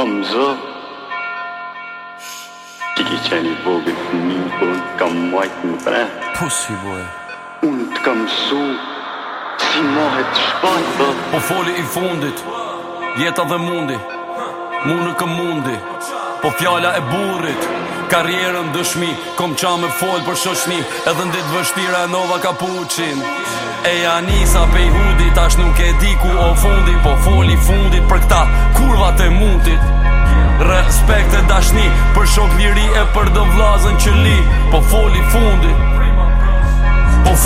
O më Ti ke qeni vogë të një Po në kam majtë në bre Po si boj Unë të kam su Si mahet shpajt bë Po foli i fundit Jeta dhe mundi Munë kë mundi Po fjalla e burit e burrit Karrierën dëshmi, kom qa me folë për shoshni Edhe në ditë vështira e nova ka puqin E janisa i hudit, ashtë nuk e di ku o fundi Po foli fundit për këta kurva të mundit Respekt e dashni, për shok liri e për dëvlazën që li Po foli fundit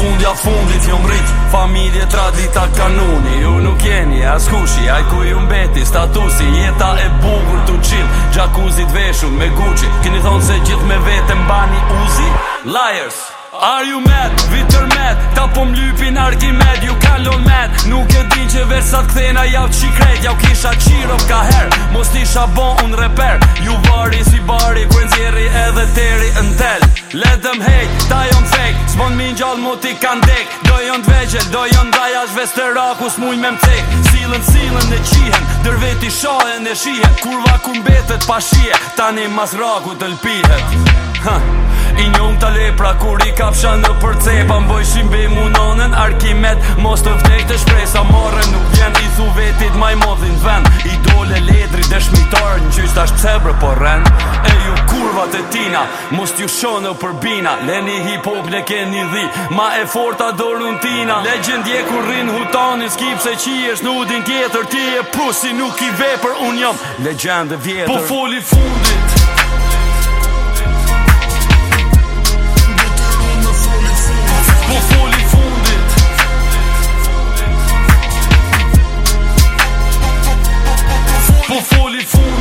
fundja fundit jo mrit Familje tradita kanuni Ju nuk jeni as kushi Aj ku ju mbeti statusi Jeta e bugur tu qil Gjakuzit veshur me guqi Kini thonë se gjith me vete mbani uzi Liars Are you mad? Vitër mad Ta po mlypin argimed You can't learn mad Nuk e din që versat këthena Jav qikret Ja kisha qirov ka her Si shabon un reper ju vari si bari ku zjeri edhe teri entel Letëm hejt, ta jon fek smon min gjall moti kan dek do jon dvegjel do jon dajash vesterakus muj me mcek Silën, silën e qihen der veti shohen e shihen kurva ku mbetet pa shije tani mas raku të lpihet ha I njëm të lepra kur i kapsha në përcepa Më bëjshim be mu arkimet Mos të vdek të shprej sa more Nuk vjen i thu vetit maj modhi tash cebre po rren E ju kurvat e tina Most ju shonë bina përbina Leni hip hop le keni dhi Ma e forta dorun tina Legend je kur rrin hutani Skip se qi es në udin tjetër Ti e pusi nuk i vepër Unë jam legend foli vjetër Po foli fundit Po foli fundit po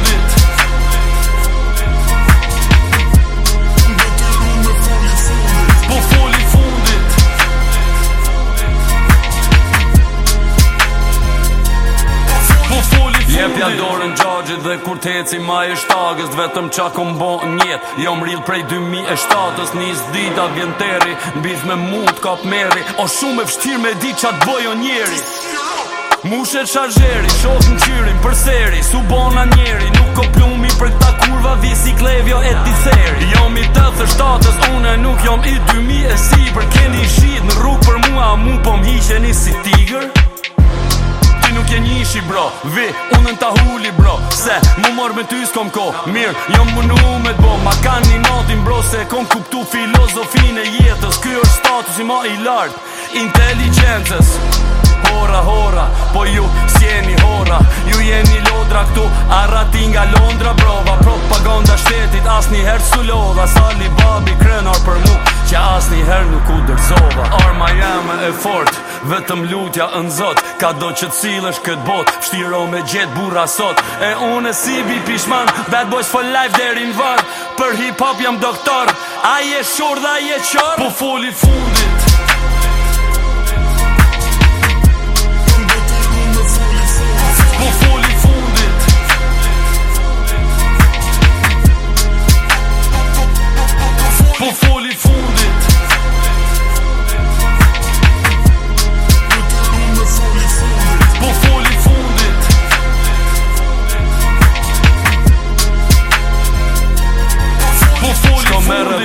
Ja dorën gjagjit dhe kur teci ma e shtagës Vetëm qa kom bo njetë Jo mril prej 2007-ës Nis dita vjen teri me mund ka meri O shumë e fështir me di qa të bojo njeri Mushet shargjeri, Shof në qyrin për seri Su bona njeri, nuk ko plumi për këta kurva Visi klevjo e tiseri Jom i të të shtatës, une nuk jom i 2000 e si Për keni shqit në rrug për mua A mu po hiqeni si tigër ti nuk je njishi bro Vi, unën ta huli bro Se, mu mor me ty s'kom ko Mirë, jom më në me bo Ma kanë një natin bro Se kom kuptu filozofin e jetës Kjo është statusi ma i lartë Inteligentës hora hora po ju si hora ju jeni lodra këtu arrati nga londra prova propaganda shtetit asni her su lodha sali babi krenar për mu që asni her nuk u dërzova arma jeme e fort vetëm lutja në zot ka do që cilësh këtë bot shtiro me jet bura sot e une si bi pishman bad boys for life derin van për hip hop jam doktor aje shur dhe aje qor po foli fundi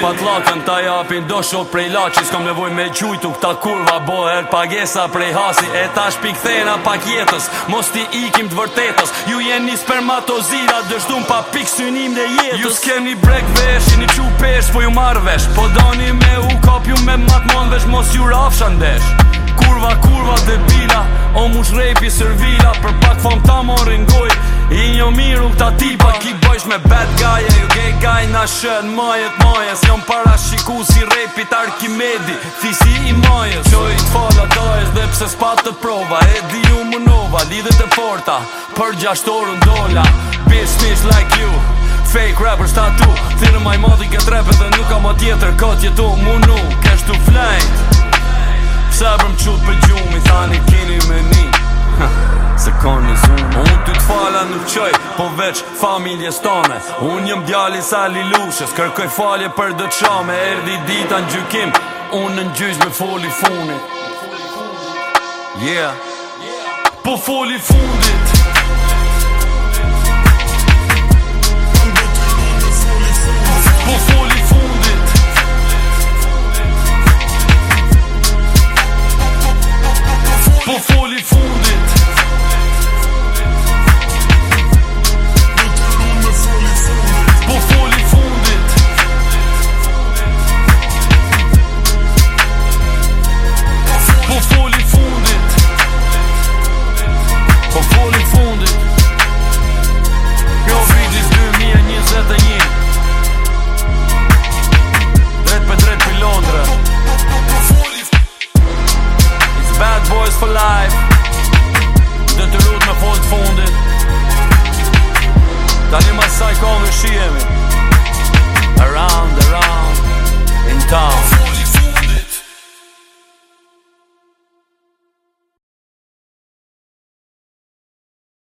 pat lakën ta japin do shok prej laqis Kom nevoj me gjujtu këta kurva bo her pagesa prej hasi E ta shpik thena pak jetës, mos ti ikim të vërtetës Ju jeni një spermatozira, dështun pa pik synim dhe jetës Ju s'kem një brek vesh, një qu pesh, po ju marvesh Po doni me u kopju me matmonvesh, mos ju rafshandesh kurva, kurva debila O mush rapi servila Për pak fan ta më rëngoj I një miru këta tipa Ki bëjsh me bad guy e ju gay guy Na shën majet majes Jom para shiku si rapi Arkimedi Thisi i majes Qo i të falat dojes dhe pse s'pa të prova E di ju më nova, lidhët e forta Për gjashtorën dola Bitch, bitch like you Fake rapper statu Thirë maj modi këtë rapet dhe nuk ka ma tjetër Këtë jetu munu nuk Kështu flajt Sebrëm qut për gjumi, thani kini me ni Se ka një zume Unë ty t'fala nuk qëj, po veç familjes tone Unë jëm djali sa li lushes, kërkoj falje për dëqame Erdi dita në gjykim, unë në gjyx me foli fundit Yeah Po foli fundit she me? Around, around, in town.